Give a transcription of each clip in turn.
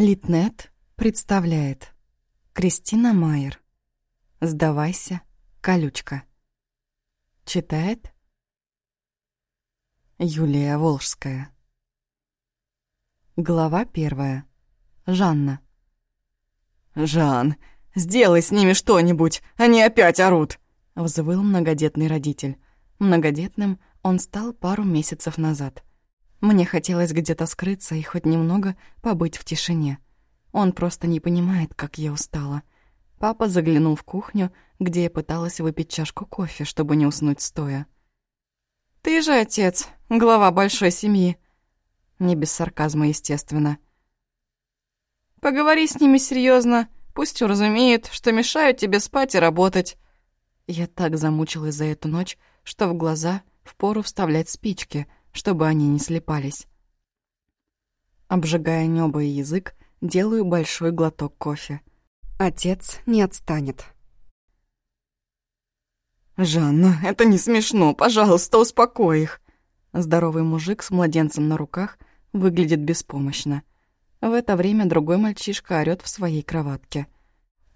Литнет представляет Кристина Майер «Сдавайся, колючка» Читает Юлия Волжская Глава первая Жанна «Жан, сделай с ними что-нибудь, они опять орут!» Взвыл многодетный родитель. Многодетным он стал пару месяцев назад. Мне хотелось где-то скрыться и хоть немного побыть в тишине. Он просто не понимает, как я устала. Папа заглянул в кухню, где я пыталась выпить чашку кофе, чтобы не уснуть стоя. «Ты же отец, глава большой семьи». Не без сарказма, естественно. «Поговори с ними серьезно, пусть уразумеют, что мешают тебе спать и работать». Я так замучилась за эту ночь, что в глаза впору вставлять спички — чтобы они не слепались. Обжигая небо и язык, делаю большой глоток кофе. Отец не отстанет. «Жанна, это не смешно, пожалуйста, успокой их!» Здоровый мужик с младенцем на руках выглядит беспомощно. В это время другой мальчишка орёт в своей кроватке.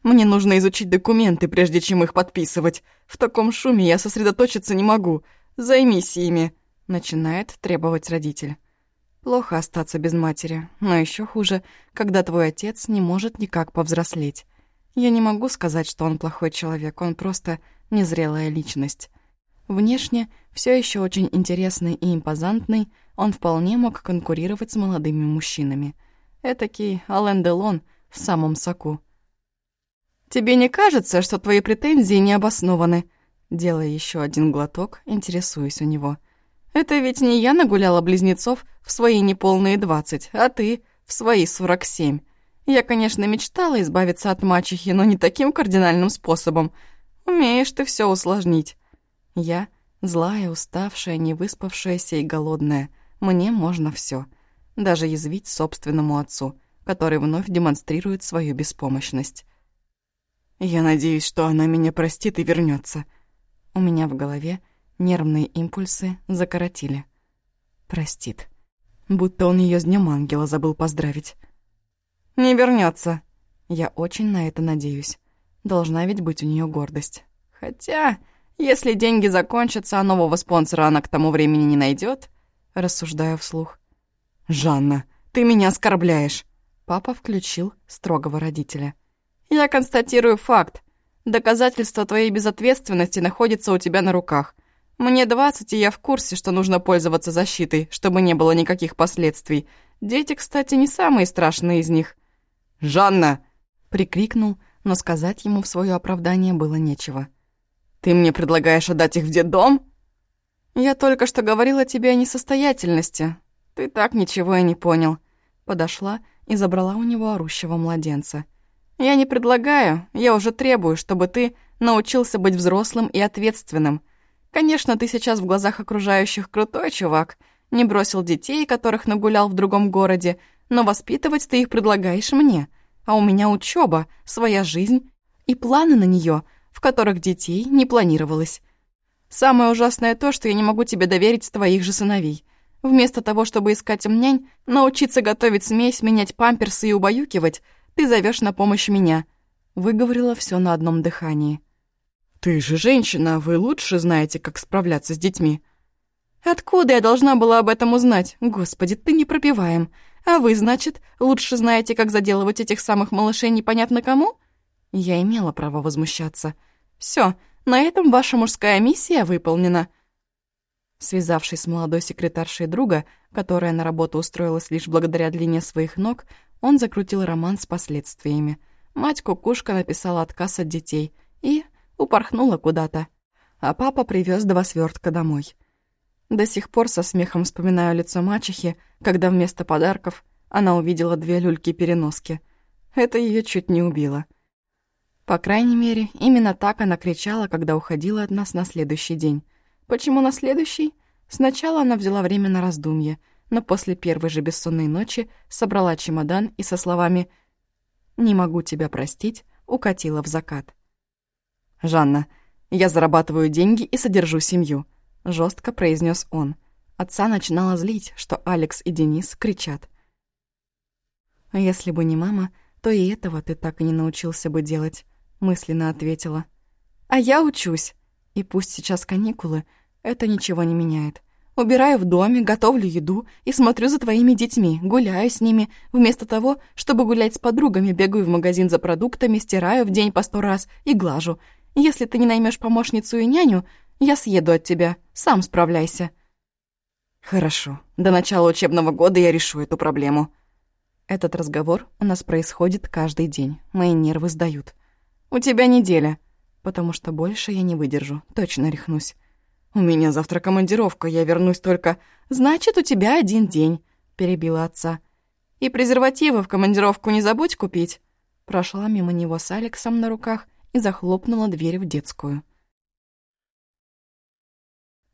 «Мне нужно изучить документы, прежде чем их подписывать. В таком шуме я сосредоточиться не могу. Займись ими!» Начинает требовать родитель. Плохо остаться без матери, но еще хуже, когда твой отец не может никак повзрослеть. Я не могу сказать, что он плохой человек, он просто незрелая личность. Внешне все еще очень интересный и импозантный, он вполне мог конкурировать с молодыми мужчинами. Этакий Ален Делон в самом соку. «Тебе не кажется, что твои претензии не обоснованы?» Делая еще один глоток, интересуюсь у него – это ведь не я нагуляла близнецов в свои неполные двадцать, а ты в свои сорок семь. Я, конечно, мечтала избавиться от мачехи, но не таким кардинальным способом. Умеешь ты все усложнить. Я злая, уставшая, невыспавшаяся и голодная. Мне можно все, Даже язвить собственному отцу, который вновь демонстрирует свою беспомощность. Я надеюсь, что она меня простит и вернется. У меня в голове Нервные импульсы закоротили. Простит. Будто он ее с Днем Ангела забыл поздравить. «Не вернется. Я очень на это надеюсь. Должна ведь быть у нее гордость. Хотя, если деньги закончатся, а нового спонсора она к тому времени не найдет, рассуждаю вслух. «Жанна, ты меня оскорбляешь!» Папа включил строгого родителя. «Я констатирую факт. Доказательство твоей безответственности находится у тебя на руках. Мне двадцать, и я в курсе, что нужно пользоваться защитой, чтобы не было никаких последствий. Дети, кстати, не самые страшные из них. «Жанна!» — прикрикнул, но сказать ему в свое оправдание было нечего. «Ты мне предлагаешь отдать их в детдом?» «Я только что говорила тебе о несостоятельности. Ты так ничего и не понял». Подошла и забрала у него орущего младенца. «Я не предлагаю, я уже требую, чтобы ты научился быть взрослым и ответственным». Конечно, ты сейчас в глазах окружающих крутой чувак, не бросил детей, которых нагулял в другом городе, но воспитывать ты их предлагаешь мне, а у меня учеба, своя жизнь и планы на нее, в которых детей не планировалось. Самое ужасное то, что я не могу тебе доверить твоих же сыновей. Вместо того, чтобы искать им научиться готовить смесь, менять памперсы и убаюкивать, ты зовешь на помощь меня. Выговорила все на одном дыхании. «Ты же женщина, вы лучше знаете, как справляться с детьми». «Откуда я должна была об этом узнать? Господи, ты не пропиваем. А вы, значит, лучше знаете, как заделывать этих самых малышей непонятно кому?» Я имела право возмущаться. Все, на этом ваша мужская миссия выполнена». Связавшись с молодой секретаршей друга, которая на работу устроилась лишь благодаря длине своих ног, он закрутил роман с последствиями. Мать-кукушка написала отказ от детей и упорхнула куда-то. А папа привез два свертка домой. До сих пор со смехом вспоминаю лицо мачехи, когда вместо подарков она увидела две люльки-переноски. Это ее чуть не убило. По крайней мере, именно так она кричала, когда уходила от нас на следующий день. Почему на следующий? Сначала она взяла время на раздумье, но после первой же бессонной ночи собрала чемодан и со словами «Не могу тебя простить» укатила в закат. «Жанна, я зарабатываю деньги и содержу семью», — жестко произнес он. Отца начинало злить, что Алекс и Денис кричат. «Если бы не мама, то и этого ты так и не научился бы делать», — мысленно ответила. «А я учусь. И пусть сейчас каникулы, это ничего не меняет. Убираю в доме, готовлю еду и смотрю за твоими детьми, гуляю с ними. Вместо того, чтобы гулять с подругами, бегаю в магазин за продуктами, стираю в день по сто раз и глажу. Если ты не наймешь помощницу и няню, я съеду от тебя. Сам справляйся». «Хорошо. До начала учебного года я решу эту проблему». Этот разговор у нас происходит каждый день. Мои нервы сдают. «У тебя неделя». Потому что больше я не выдержу. Точно рехнусь. «У меня завтра командировка, я вернусь только...» «Значит, у тебя один день», — перебила отца. «И презервативы в командировку не забудь купить». Прошла мимо него с Алексом на руках и захлопнула дверь в детскую.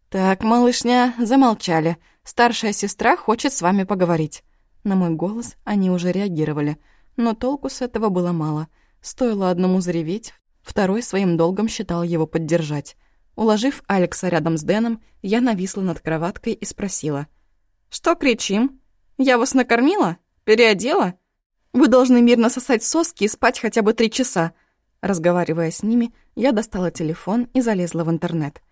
«Так, малышня, замолчали. Старшая сестра хочет с вами поговорить». На мой голос они уже реагировали, но толку с этого было мало. Стоило одному зареветь, второй своим долгом считал его поддержать. Уложив Алекса рядом с Дэном, я нависла над кроваткой и спросила. «Что кричим? Я вас накормила? Переодела? Вы должны мирно сосать соски и спать хотя бы три часа». Разговаривая с ними, я достала телефон и залезла в интернет.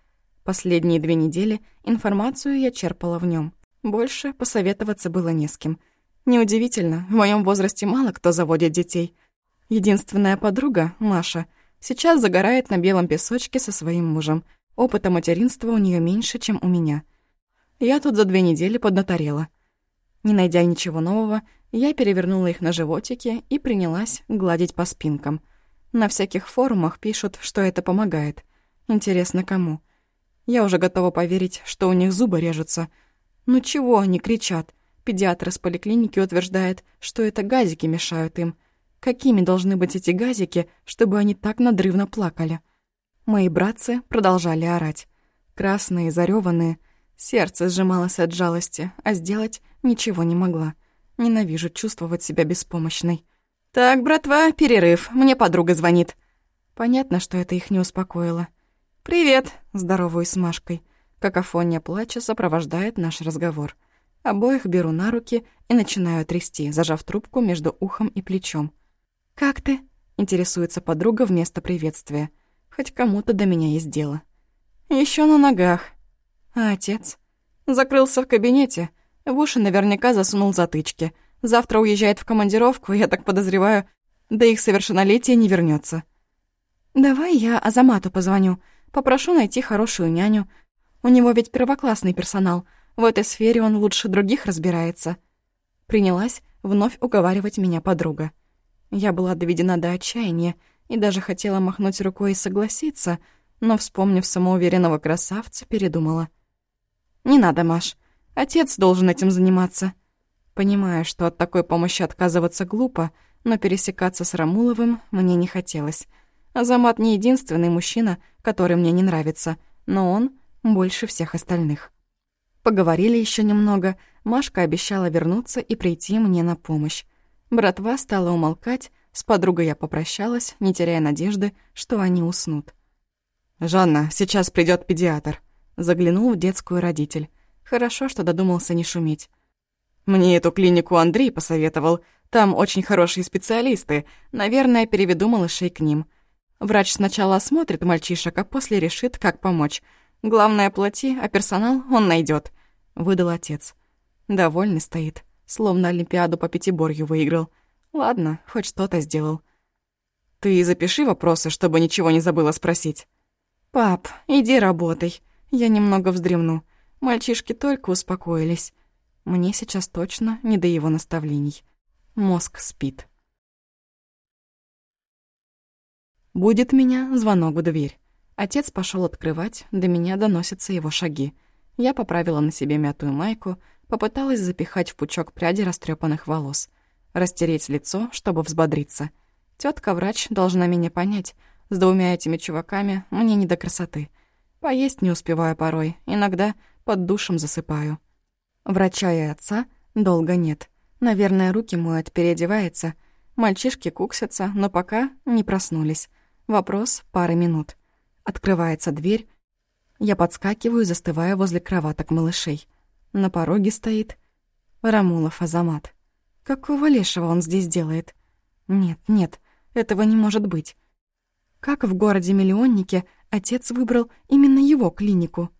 Последние две недели информацию я черпала в нем. Больше посоветоваться было не с кем. Неудивительно, в моем возрасте мало кто заводит детей. Единственная подруга, Маша, сейчас загорает на белом песочке со своим мужем — Опыта материнства у нее меньше, чем у меня. Я тут за две недели поднаторела. Не найдя ничего нового, я перевернула их на животике и принялась гладить по спинкам. На всяких форумах пишут, что это помогает. Интересно, кому? Я уже готова поверить, что у них зубы режутся. Ну чего они кричат? Педиатр из поликлиники утверждает, что это газики мешают им. Какими должны быть эти газики, чтобы они так надрывно плакали? Мои братцы продолжали орать. Красные, зарёванные. Сердце сжималось от жалости, а сделать ничего не могла. Ненавижу чувствовать себя беспомощной. «Так, братва, перерыв. Мне подруга звонит». Понятно, что это их не успокоило. «Привет», — здороваюсь с Машкой. Какофония плача сопровождает наш разговор. Обоих беру на руки и начинаю трясти, зажав трубку между ухом и плечом. «Как ты?» — интересуется подруга вместо приветствия. Хоть кому-то до меня есть дело. Еще на ногах. А отец? Закрылся в кабинете. В уши наверняка засунул затычки. Завтра уезжает в командировку, я так подозреваю, до их совершеннолетия не вернется. «Давай я Азамату позвоню. Попрошу найти хорошую няню. У него ведь первоклассный персонал. В этой сфере он лучше других разбирается». Принялась вновь уговаривать меня подруга. Я была доведена до отчаяния и даже хотела махнуть рукой и согласиться, но, вспомнив самоуверенного красавца, передумала. «Не надо, Маш. Отец должен этим заниматься». Понимая, что от такой помощи отказываться глупо, но пересекаться с Рамуловым мне не хотелось. Азамат не единственный мужчина, который мне не нравится, но он больше всех остальных. Поговорили еще немного, Машка обещала вернуться и прийти мне на помощь. Братва стала умолкать, с подругой я попрощалась, не теряя надежды, что они уснут. «Жанна, сейчас придет педиатр», — заглянул в детскую родитель. Хорошо, что додумался не шуметь. «Мне эту клинику Андрей посоветовал. Там очень хорошие специалисты. Наверное, переведу малышей к ним. Врач сначала осмотрит мальчишек, а после решит, как помочь. Главное, плати, а персонал он найдет, выдал отец. Довольный стоит, словно Олимпиаду по пятиборью выиграл. Ладно, хоть что-то сделал. Ты запиши вопросы, чтобы ничего не забыла спросить. Пап, иди работай. Я немного вздремну. Мальчишки только успокоились. Мне сейчас точно не до его наставлений. Мозг спит. Будет меня звонок в дверь. Отец пошел открывать, до меня доносятся его шаги. Я поправила на себе мятую майку, попыталась запихать в пучок пряди растрепанных волос растереть лицо, чтобы взбодриться. Тетка врач должна меня понять. С двумя этими чуваками мне не до красоты. Поесть не успеваю порой, иногда под душем засыпаю. Врача и отца долго нет. Наверное, руки моют, переодевается. Мальчишки куксятся, но пока не проснулись. Вопрос пары минут. Открывается дверь. Я подскакиваю, застывая возле кроваток малышей. На пороге стоит Рамулов Азамат. Какого лешего он здесь делает? Нет, нет, этого не может быть. Как в городе-миллионнике отец выбрал именно его клинику?